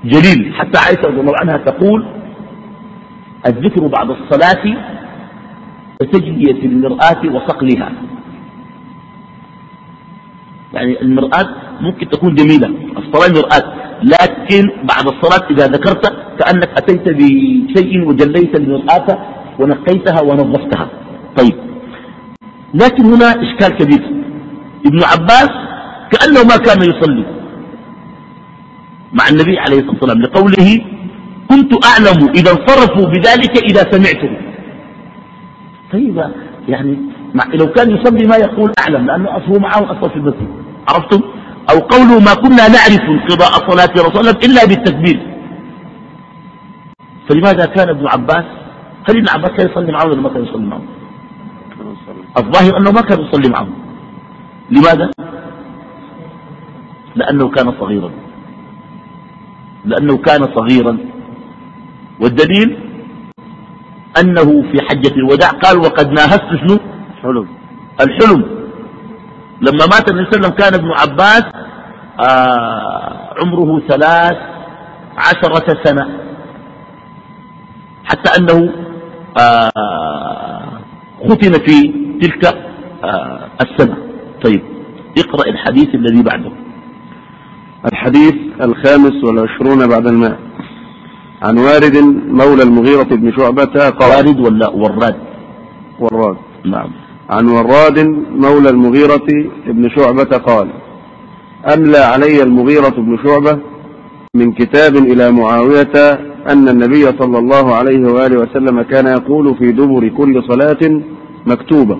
جليل. حتى عائشة رضي الله عنها تقول الذكر بعد الصلاة كتجلية المرآة وصقلها يعني المرآة ممكن تكون جميلة الصلاة مرآة لكن بعد الصلاة إذا ذكرت كأنك أتيت بشيء وجليت المرآة ونقيتها ونظفتها. طيب لكن هنا إشكال كبير. ابن عباس كأنه ما كان يصلي. مع النبي عليه الصلاة والسلام لقوله كنت أعلم إذا انصرفوا بذلك إذا سمعته. طيب يعني لو كان يصلي ما يقول أعلم لأنه أصله معه أصلا في المسجد. عرفتم؟ أو قوله ما كنا نعرف انقضاء صلاة رسول الله إلا بالتكبير. فلماذا كان ابن عباس؟ هل ابن عباس كان يصلي معه ولا ما كان يصلي معه؟ الظاهر أنه ما كان يصلي معه. لماذا؟ لأنه كان صغيرا. لأنه كان صغيرا. والدليل أنه في حجة الوداع قال وقد ناهزت شنو؟ حلم الحلم. لما مات النبي صلى الله عليه وسلم كان ابن عباس آه عمره ثلاث عشرة سنة. حتى أنه آه ختم في تلك آه السنة. طيب اقرأ الحديث الذي بعده. الحديث الخامس والعشرون بعد الماء. عن وارد مولى المغيرة بن شعبة قال وارد ولا وراد؟ وراد. نعم. عن وراد مولى المغيرة بن شعبة قال أملى علي المغيرة بن شعبة من كتاب إلى معاوية أن النبي صلى الله عليه وآله وسلم كان يقول في دبر كل صلاة مكتوبة.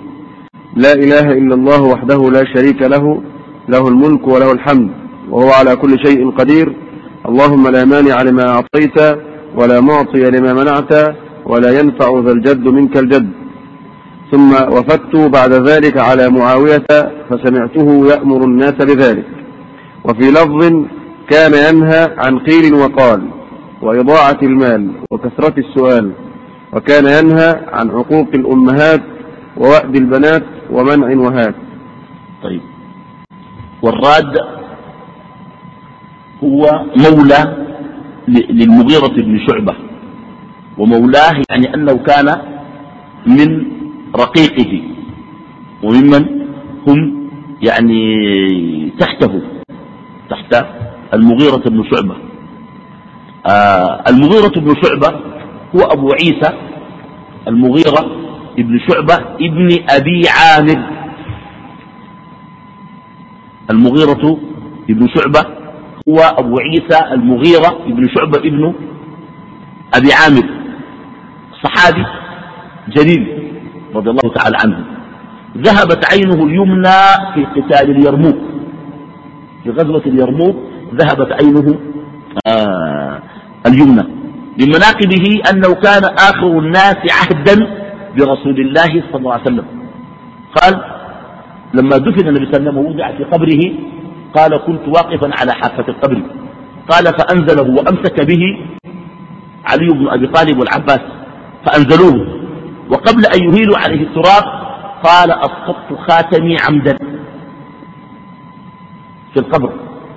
لا إله إلا الله وحده لا شريك له له الملك وله الحمد وهو على كل شيء قدير. اللهم لا مانع لما أعطيت ولا معطي لما منعت ولا ينفع ذا الجد منك الجد. ثم وفدت بعد ذلك على معاوية فسمعته يأمر الناس بذلك. وفي لفظ كان ينهى عن قيل وقال وإضاعة المال وكثرة السؤال وكان ينهى عن حقوق الأمهات ووأد البنات ومنع وهات طيب. والراد هو مولى للمغيرة بن شعبة ومولاه يعني أنه كان من رقيقه وممن هم يعني تحته تحت المغيرة بن شعبة. آه المغيرة بن شعبة هو أبو عيسى المغيرة ابن شعبة ابن أبي عامر. المغيرة ابن شعبة هو أبو عيسى المغيرة ابن شعبة ابن أبي عامر. صحابي جليل رضي الله تعالى عنه. ذهبت عينه اليمنى في قتال اليرموك. في غزوة اليرموك ذهبت عينه آه اليمنى. من مناقبه أنه كان آخر الناس عهدا برسول الله صلى الله عليه وسلم. قال لما دفن النبي صلى الله عليه وسلم ووضع في قبره قال كنت واقفا على حافة القبر. قال فأنزله وأمسك به علي بن أبي طالب والعباس فأنزلوه. وقبل أن يهيلوا عليه التراب قال أسقطت خاتمي عمدا في القبر.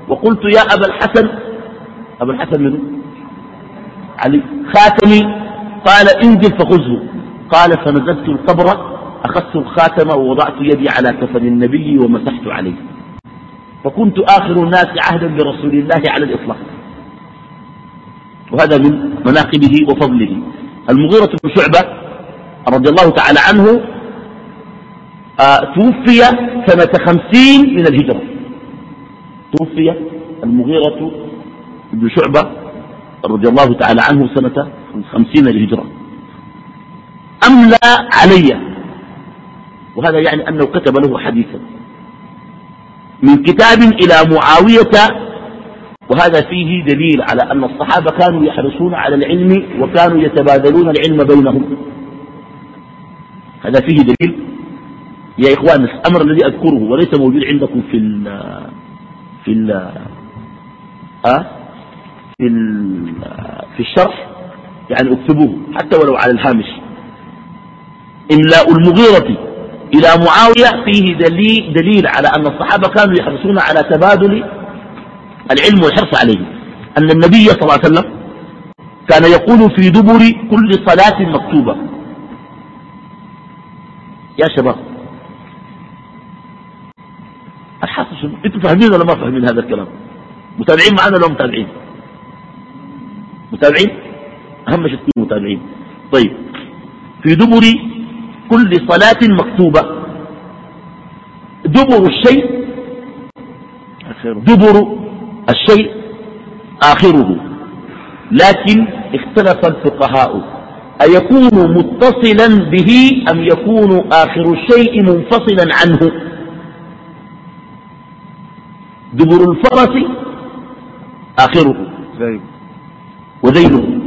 وقلت يا أبا الحسن أبا الحسن منه علي خاتمي. قال انزل فخذه. قال فنزلت القبر أخذت الخاتم ووضعت يدي على كفن النبي ومسحت عليه. فكنت آخر الناس عهدا برسول الله على الإطلاق. وهذا من مناقبه وفضله. المغيرة بن شعبة رضي الله تعالى عنه آه توفي سنة خمسين من الهجرة. توفي المغيرة بن شعبة رضي الله تعالى عنه سنة خمسين الهجرة. أملى علي؟ وهذا يعني أنه كتب له حديثا. من كتاب إلى معاوية وهذا فيه دليل على أن الصحابة كانوا يحرصون على العلم وكانوا يتبادلون العلم بينهم. هذا فيه دليل. يا إخوان الأمر الذي أذكره وليس موجود عندكم في ال في ال أه؟ في, ال في الشرح يعني اكتبوه حتى ولو على الهامش. إملاء المغيرة إلى معاوية فيه دليل, دليل على أن الصحابة كانوا يحرصون على تبادل العلم والحرص عليه. أن النبي صلى الله عليه وسلم كان يقول في دبر كل صلاة مكتوبة. يا شباب. الحاصل شنو؟ أنتم فاهمين ولا ما فاهمين هذا الكلام؟ متابعين معنا ولا متابعين؟ متابعين؟ أهم شيء تكونوا متابعين. طيب. في دبر كل صلاة مكتوبة. دبر الشيء دبر الشيء آخره. لكن اختلف الفقهاء أيكون متصلا به أم يكون آخر الشيء منفصلا عنه؟ دبر الفرس آخره. وذيله.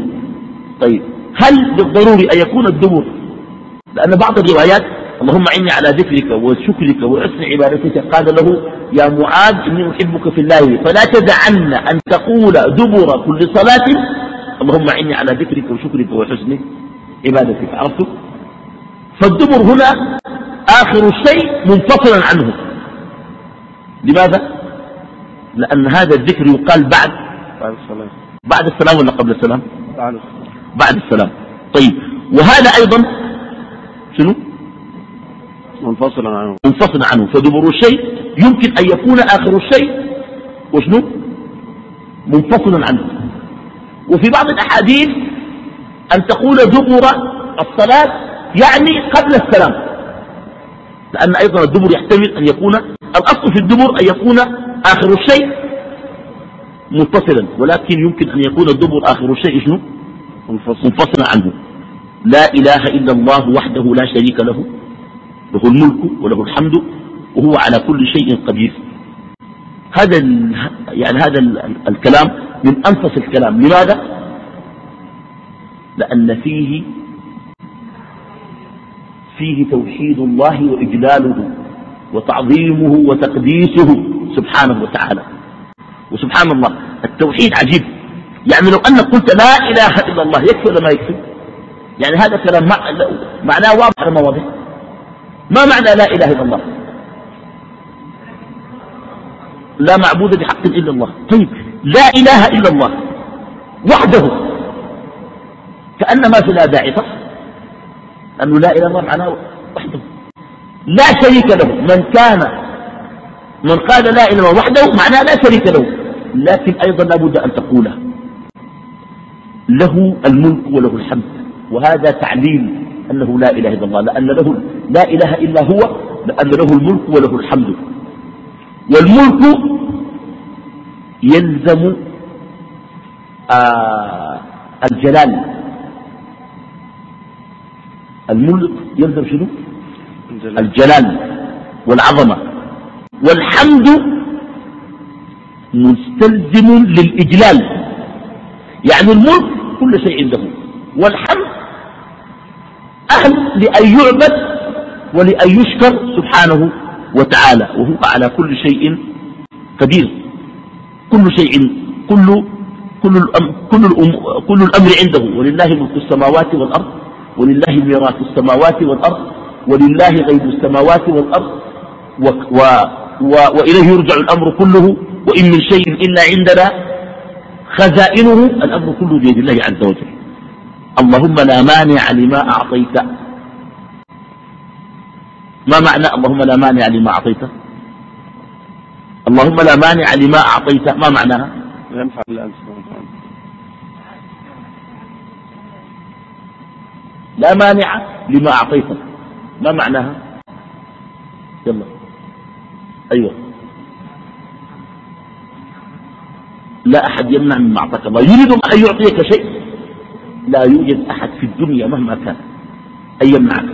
طيب. هل بالضروري أن يكون الدبر لأن بعض الروايات اللهم عني على ذكرك وشكرك وحسن عبادتك قال له يا معاذ إني أحبك في الله فلا تدعن أن تقول دبر كل صلاة اللهم عني على ذكرك وشكرك وحسن عبادتك عرفتم فالدبر هنا آخر الشيء منفصلا عنه. لماذا؟ لأن هذا الذكر يقال بعد بعد السلام. بعد السلام ولا قبل السلام؟ بعد السلام. بعد السلام. طيب وهذا أيضا شنو؟ منفصلا عنه. منفصلا عنه. فدبر الشيء يمكن أن يكون آخر الشيء. وشنو؟ منفصلا عنه. وفي بعض الأحاديث أن تقول دبر الصلاة يعني قبل السلام. لأن أيضا الدبر يحتمل أن يكون الأصل في الدبر أن يكون آخر الشيء متصلا. ولكن يمكن أن يكون الدبر آخر الشيء شنو؟ منفصلا. عنه. لا إله إلا الله وحده لا شريك له له الملك وله الحمد وهو على كل شيء قدير. هذا يعني هذا الكلام من أنفس الكلام. لماذا؟ لأن فيه فيه توحيد الله وإجلاله وتعظيمه وتقديسه سبحانه وتعالى. وسبحان الله التوحيد عجيب. يعني لو أنك قلت لا إله إلا الله يكفي ولا ما يكفي؟ يعني هذا كلام معناه واضح ما واضح ما معنى لا إله إلا الله؟ لا معبود بحق إلا الله. طيب لا إله إلا الله وحده. كأن ما في لا داعي صح أنه لا إله إلا الله معناه وحده. لا شريك له. من كان من قال لا إله إلا الله وحده معناه لا شريك له. لكن أيضا لابد أن تقول له الملك وله الحمد. وهذا تعليل أنه لا إله إلا الله لأن له لا إله إلا هو لأن له الملك وله الحمد. والملك يلزم آه الجلال. الملك يلزم شنو؟ الجلال, والعظمة. والحمد مستلزم للإجلال. يعني الملك كل شيء عنده. والحمد أهل لأن يعبد ولأن يشكر سبحانه وتعالى وهو على كل شيء قدير. كل شيء كل كل الأمر, كل, كل الأمر عنده. ولله ملك السماوات والأرض ولله ميراث السماوات والأرض ولله غيب السماوات والأرض و و و وإليه يرجع الأمر كله. وإن من شيء إلا عندنا خزائنه الأمر كله بيد الله عز وجل. اللهم لا مانع لما أعطيت. ما معنى اللهم لا مانع لما أعطيت؟ اللهم لا مانع لما أعطيت ما معناها؟ لا مانع لما أعطيت. ما معناها؟ يلا. أيوة. لا أحد يمنع مما أعطاك الله. يريد أن يعطيك شيء. لا يوجد أحد في الدنيا مهما كان أن يمنعك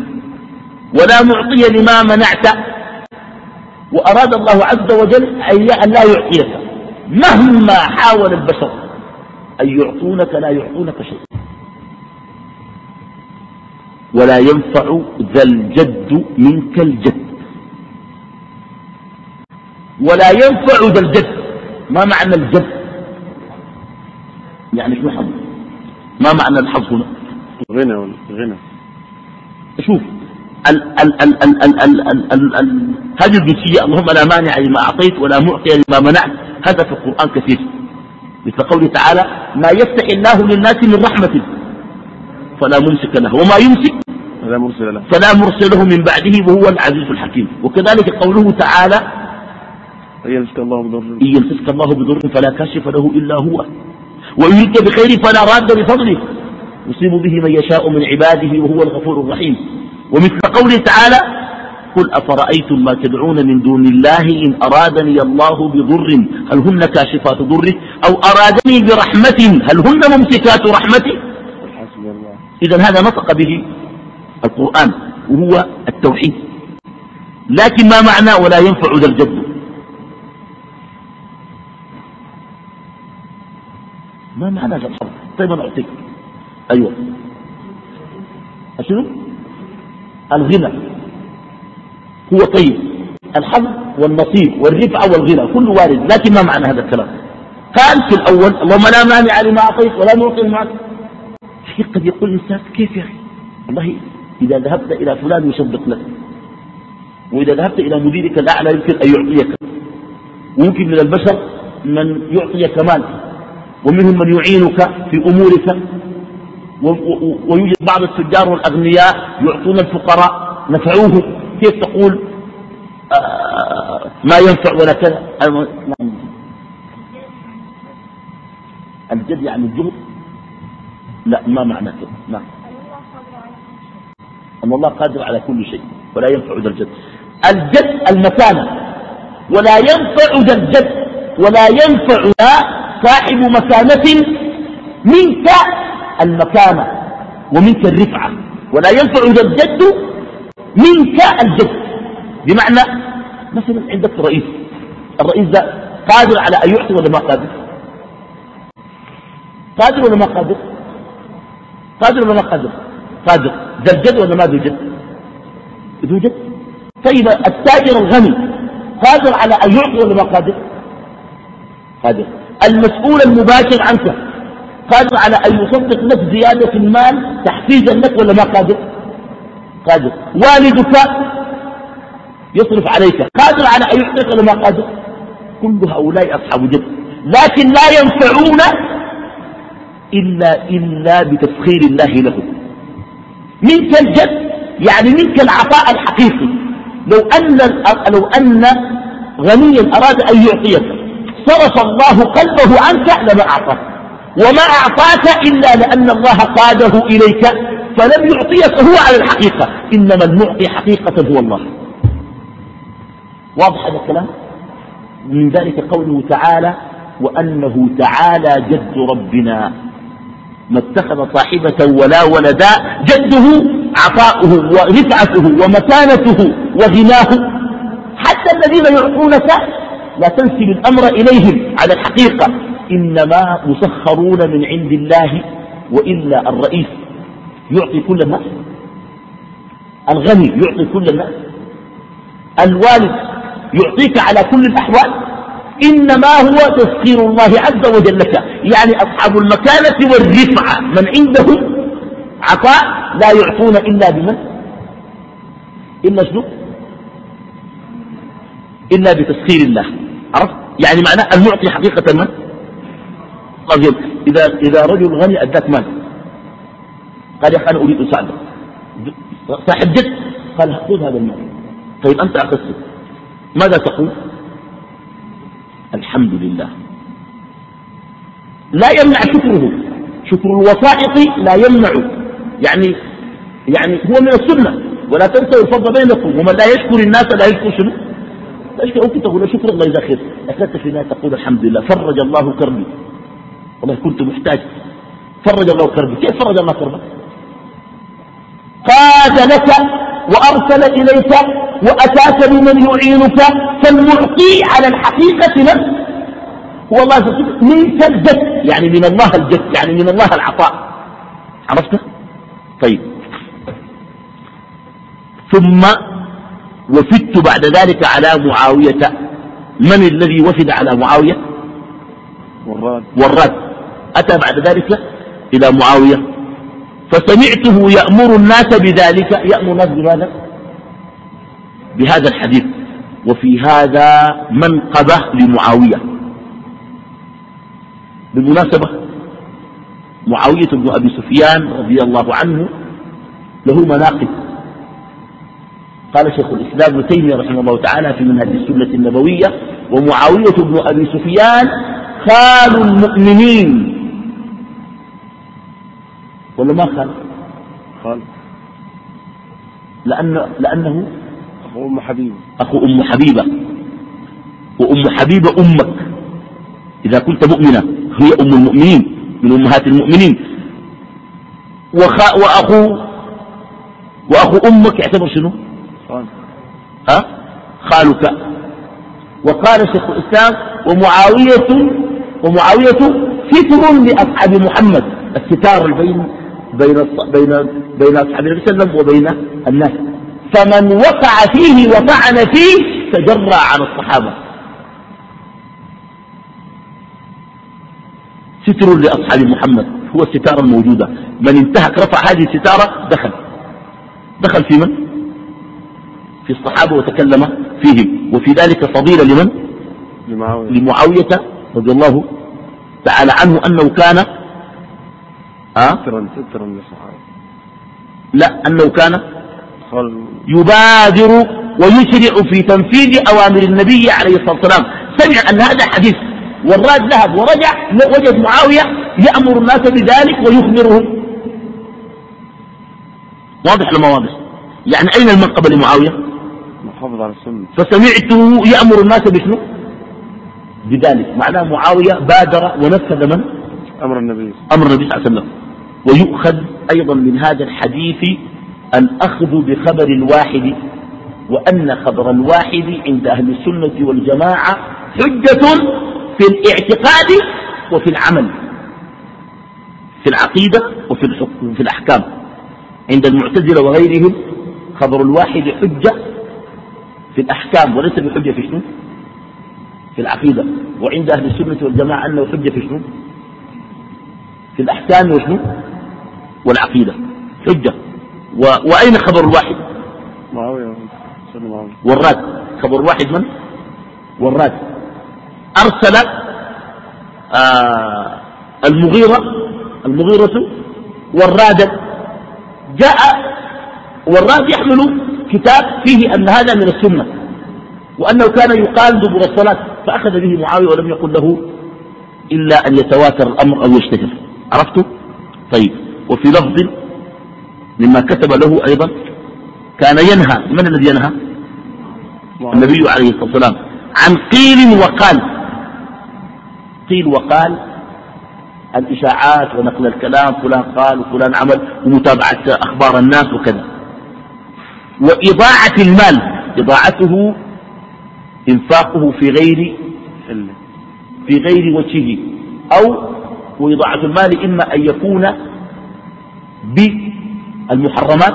ولا معطي لما منعت. وأراد الله عز وجل أن لا يعطيك مهما حاول البشر أن يعطونك لا يعطونك شيء ولا ينفع ذا الجد منك الجد. ولا ينفع ذا الجد. ما معنى الجد؟ يعني شو حظ ما معنى الحظ هنا غنى غنى شوف ال ال ال ال ال ال ال ال ال هذه الجنسية اللهم لا مانع لما أعطيت ولا معطي لما منعت هذا في القرآن كثير مثل قوله تعالى ما يفتح الله للناس من رحمة فلا ممسك له وما يمسك فلا مرسل له فلا مرسل له من بعده وهو العزيز الحكيم وكذلك قوله تعالى إن يمسك الله بضر فلا كاشف له إلا هو وإن يريد بخير فلا راد لفضله. يصيب به من يشاء من عباده وهو الغفور الرحيم. ومثل قوله تعالى قل أفرأيتم ما تدعون من دون الله إن أرادني الله بضر هل هن كاشفات ضره أو أرادني برحمة هل هن ممسكات رحمته؟ إذا هذا نطق به القرآن وهو التوحيد. لكن ما معنى ولا ينفع ذا الجد؟ ما معنى ذا الحظ طيب أنا أعطيك. أيوة. شنو الغنى. هو طيب. الحظ والنصيب والرفعة والغنى كله وارد لكن ما معنى هذا الكلام؟ قال في الأول اللهم لا مانع لما أعطيت ولا معطي لما أعطيت. قد يقول الإنسان كيف يا أخي؟ والله إذا ذهبت إلى فلان يصدق لك. وإذا ذهبت إلى مديرك الأعلى يمكن أن يعطيك. ويمكن من البشر من يعطيك مال ومنهم من يعينك في أمورك. ويوجد بعض التجار والأغنياء يعطون الفقراء نفعوه كيف تقول؟ آه ما ينفع ولا كذا؟ الجد يعني الجهد لا ما معنى كده نعم. أن الله قادر على كل شيء ولا ينفع ذا الجد. الجد المكانة. ولا ينفع ذا الجد ولا ينفع صاحب مكانة منك المكانة ومنك الرفعة. ولا ينفع ذا الجد منك الجد. بمعنى مثلا عندك رئيس. الرئيس ده قادر على أن يعطي ولا ما قادر؟ قادر ولا ما قادر؟ قادر ولا ما قادر؟ قادر. ذا الجد ولا ما ذو جد ذو جد طيب التاجر الغني قادر على أن يعطي ولا ما قادر؟ قادر. المسؤول المباشر عنك. قادر على أن يصدق لك زيادة المال تحفيزا لك ولا ما قادر؟ قادر. والدك يصرف عليك. قادر على أن يعطيك ولا ما قادر؟ كل هؤلاء أصحاب جد. لكن لا ينفعون إلا, إلا بتسخير الله لهم. منك الجد يعني منك العطاء الحقيقي. لو أن, لو أن غنيا أراد أن يعطيك صرف الله قلبه عنك لما أعطاك. وما أعطاك إلا لأن الله قاده إليك فلم يعطيك هو على الحقيقة. إنما المعطي حقيقة هو الله. واضح هذا الكلام؟ من ذلك قوله تعالى وأنه تعالى جد ربنا. ما اتخذ صاحبة ولا ولدا جده عطاؤه ورفعته ومكانته وغناه. حتى الذين يعطونك لا تنسب الأمر إليهم على الحقيقة. إنما مسخرون من عند الله وإلا الرئيس يعطي كل الناس. الغني يعطي كل الناس. الوالد يعطيك على كل الأحوال. إنما هو تسخير الله عز وجل لك يعني أصحاب المكانة والرفعة من عندهم عطاء لا يعطون إلا بمن؟ إلا شنو؟ إلا بتسخير الله. عرفت؟ يعني معناه المعطي حقيقة من؟ رجل إذا, إذا رجل غني أداك مال قال يا أخي أنا أريد أساعدك. صاحب جد قال خذ هذا المال. طيب أنت أخذته. ماذا تقول؟ الحمد لله. لا يمنع شكره. شكر الوسائط لا يمنع. يعني يعني هو من السنة. ولا تنسوا الفضل بينكم. ومن لا يشكر الناس لا يشكر شنو؟ يشكر أنت تقول شكر الله إذا خير. أكدت في النهاية تقول الحمد لله. فرج الله كربي. والله كنت محتاج. فرج الله كربي. كيف فرج الله كربك قاد لك وأرسل إليك وأتاك بمن يعينك فالمعطي على الحقيقة من؟ هو الله منك الجد. يعني من الله الجد. يعني من الله العطاء. عرفت؟ طيب. ثم وفدت بعد ذلك على معاوية. من الذي وفد على معاوية؟ وراد وراد أتى بعد ذلك إلى معاوية. فسمعته يأمر الناس بذلك. يأمر الناس بماذا؟ بهذا الحديث. وفي هذا منقبة لمعاوية. بالمناسبة معاوية بن أبي سفيان رضي الله عنه له مناقب. قال شيخ الإسلام ابن تيمية رحمه الله تعالى في منهج السنة النبوية ومعاوية بن أبي سفيان خال المؤمنين. ولا ما خال؟ خال. لأن لأنه أخو أم حبيبة. أخو أم حبيبة. وأم حبيبة أمك. إذا كنت مؤمنة هي أم المؤمنين من أمهات المؤمنين. وخا وأخو وأخو أمك يعتبر شنو؟ ها؟ خالك. وقال شيخ الإسلام ومعاوية ومعاوية ستر لأصحاب محمد. الستار بين بين بين بين أصحاب النبي صلى الله عليه وسلم وبين الناس. فمن وقع فيه وطعن فيه تجرى عن الصحابة. ستر لأصحاب محمد. هو الستارة الموجودة من انتهك رفع هذه الستارة دخل. دخل في من؟ في الصحابة وتكلم فيهم. وفي ذلك فضيلة لمن؟ لمعاوية. لمعاوية رضي الله تعالى عنه أنه كان ها سترا سترا للصحابة. لا أنه كان يبادر ويسرع في تنفيذ أوامر النبي عليه الصلاة والسلام. سمع أن هذا حديث والراد ذهب ورجع وجد معاوية يأمر الناس بذلك ويخبرهم. واضح لما واضح؟ يعني أين المنقبة لمعاوية؟ على السنة. فسمعته يأمر الناس بشنو؟ بذلك. معناه معاوية بادر ونفذ من؟ أمر النبي. أمر النبي صلى الله عليه وسلم. ويؤخذ أيضا من هذا الحديث الأخذ بخبر الواحد وأن خبر الواحد عند أهل السنة والجماعة حجة في الاعتقاد وفي العمل في العقيدة وفي الحكم في الأحكام. عند المعتزلة وغيرهم خبر الواحد حجة في الأحكام وليس بحجة في شنو؟ في العقيدة. وعند أهل السنة والجماعة أنه حجة في شنو؟ في الأحكام وشنو؟ والعقيدة. حجة. و... وأين خبر الواحد؟ معاوية وراد خبر الواحد من؟ وراد أرسل آه المغيرة المغيرة ورادا جاء وراد يحمل كتاب فيه أن هذا من السنة وأنه كان يقال دبر الصلاة فأخذ به معاوية ولم يقل له إلا أن يتواتر الأمر أو يشتهر عرفته طيب. وفي لفظ مما كتب له أيضا كان ينهى من الذي ينهى؟ النبي عليه الصلاة والسلام. عن قيل وقال. قيل وقال الإشاعات ونقل الكلام فلان قال وفلان عمل ومتابعة أخبار الناس وكذا. وإضاعة المال إضاعته إنفاقه في غير في غير وجهه أو وإضاعة المال إما أن يكون بالمحرمات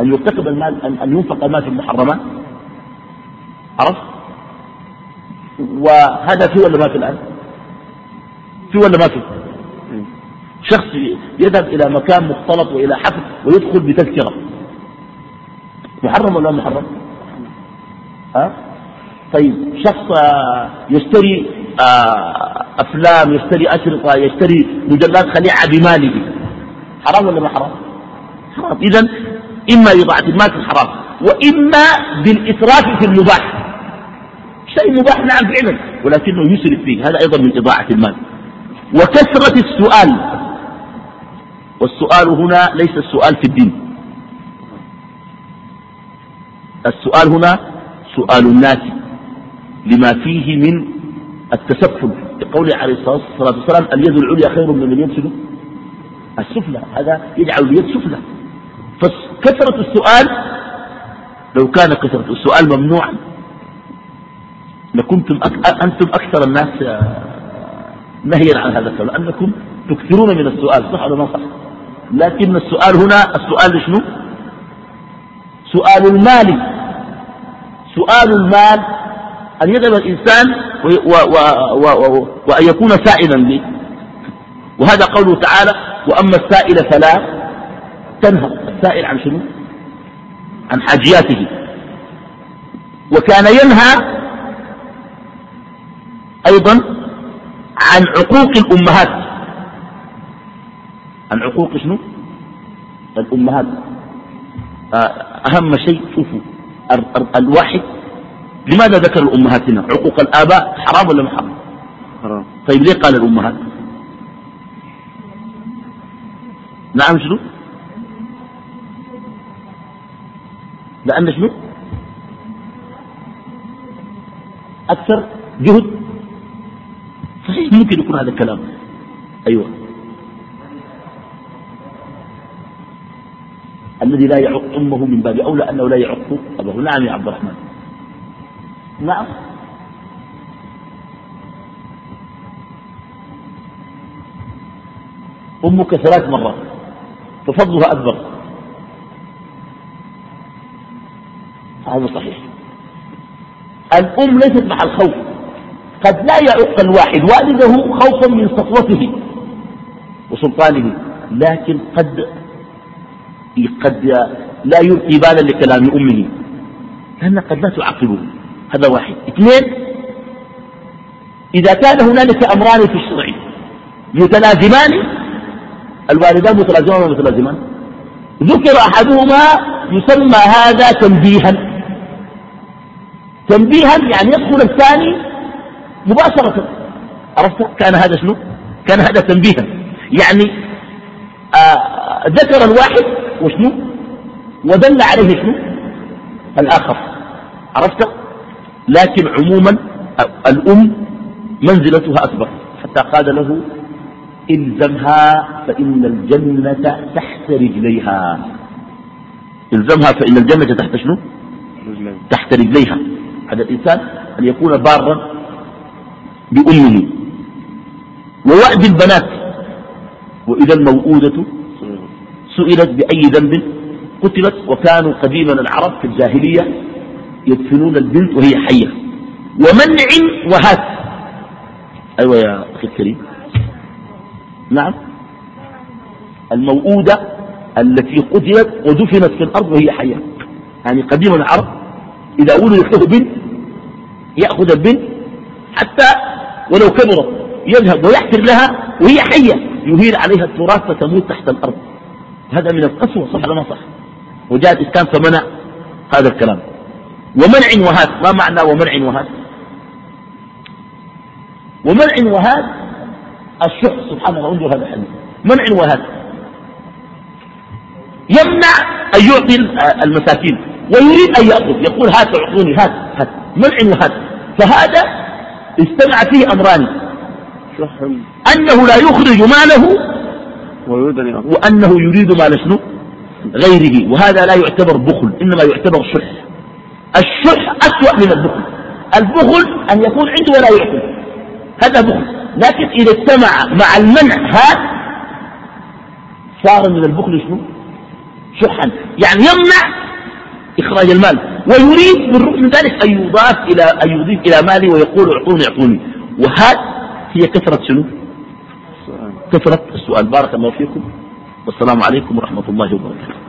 أن يرتكب المال أن ينفق المال في المحرمات. عرفت؟ وهذا في ولا ما في الآن؟ في ولا ما في؟ شخص يذهب إلى مكان مختلط وإلى حفل ويدخل بتذكرة. محرم ولا محرم؟ ها؟ طيب شخص يشتري آه، أفلام يشتري أشرطة يشتري مجلات خليعة بماله. حرام ولا ما حرام؟ حرام. إذا إما إضاعة المال في الحرام وإما بالإسراف في المباح. شيء مباح نعم فعلا ولكنه يسرف فيه. هذا أيضا من إضاعة المال. وكثرة السؤال. والسؤال هنا ليس السؤال في الدين. السؤال هنا سؤال الناس لما فيه من التسفل بقوله عليه الصلاة والسلام اليد العليا خير من اليد السفلى. هذا يجعل اليد سفلى. فكثرة السؤال لو كان كثرة السؤال ممنوعا لكنتم أنتم أكثر الناس آه، نهيا عن هذا السؤال لأنكم تكثرون من السؤال صح ولا ما صح؟ لكن السؤال هنا السؤال شنو سؤال المال سؤال المال أن يذهب الإنسان وأن يكون سائلا لي. وهذا قوله تعالى وأما السائل فلا تنهى السائل عن شنو؟ عن حاجياته. وكان ينهى أيضا عن عقوق الأمهات. عن عقوق شنو؟ الأمهات. آه، أهم شيء شوفوا. الواحد. لماذا ذكر الأمهات هنا عقوق الآباء حرام ولا محرم؟ حرام. طيب ليه قال الأمهات نعم شنو؟ لأن شنو؟ أكثر جهد. صحيح ممكن يكون هذا الكلام. أيوة. الذي لا يعق أمه من باب أولى أنه لا يعق أبوه نعم يا عبد الرحمن. نعم. أمك ثلاث مرات. ففضلها أكبر. هذا صحيح. الأم ليست مع الخوف. قد لا يعق الواحد. والده خوفا من سطوته وسلطانه. لكن قد قد لا يلقي بالا لكلام أمه. لأن قد لا تعاقبه هذا واحد. اثنين إذا كان هنالك أمران في الشرع متلازمان الوالدان متلازمان ولا متلازمان؟ ذكر أحدهما يسمى هذا تنبيها. تنبيها يعني يدخل الثاني مباشرة. عرفت؟ كان هذا شنو؟ كان هذا تنبيها. يعني آه ذكر الواحد وشنو؟ ودل عليه شنو؟ الآخر. عرفت؟ لكن عموما الأم منزلتها أكبر. حتى قال له الزمها فإن الجنة تحت رجليها. الزمها فإن الجنة تحت شنو؟ تحت رجليها. هذا الإنسان أن يكون بارا بأمه. ووعد البنات. وإذا الموؤودة سئلت بأي ذنب؟ قتلت وكانوا قديما العرب في الجاهلية يدفنون البنت وهي حية. ومنع وهات. أيوة يا أخي الكريم. نعم. الموؤودة التي قتلت ودفنت في الأرض وهي حية. يعني قديما العرب إذا ولدت له بنت يأخذ البنت حتى ولو كبرت يذهب ويحفر لها وهي حية. يهيل عليها التراث فتموت تحت الأرض. هذا من القسوة صح ولا ما صح؟ وجاء الإسلام فمنع هذا الكلام. ومنع وهات ما معنى ومنع وهات ومنع وهات الشح سبحان الله انظر هذا الحديث. منع وهات يمنع أن يعطي المساكين ويريد أن يأخذ يقول هات أعطوني هات هات. منع وهات فهذا استمع فيه أمران. أنه لا يخرج ماله وأنه يريد مال شنو غيره. وهذا لا يعتبر بخل إنما يعتبر شح. الشح أسوأ من البخل. البخل أن يكون عنده ولا يعطي هذا بخل. لكن إذا اجتمع مع المنع هذا صار من البخل شنو؟ شحا. يعني يمنع إخراج المال. ويريد بالرغم من ذلك أن يضاف إلى أن يضيف إلى مالي ويقول اعطوني اعطوني. وهذا هي كثرة شنو؟ كثرة السؤال. بارك الله فيكم. والسلام عليكم ورحمة الله وبركاته.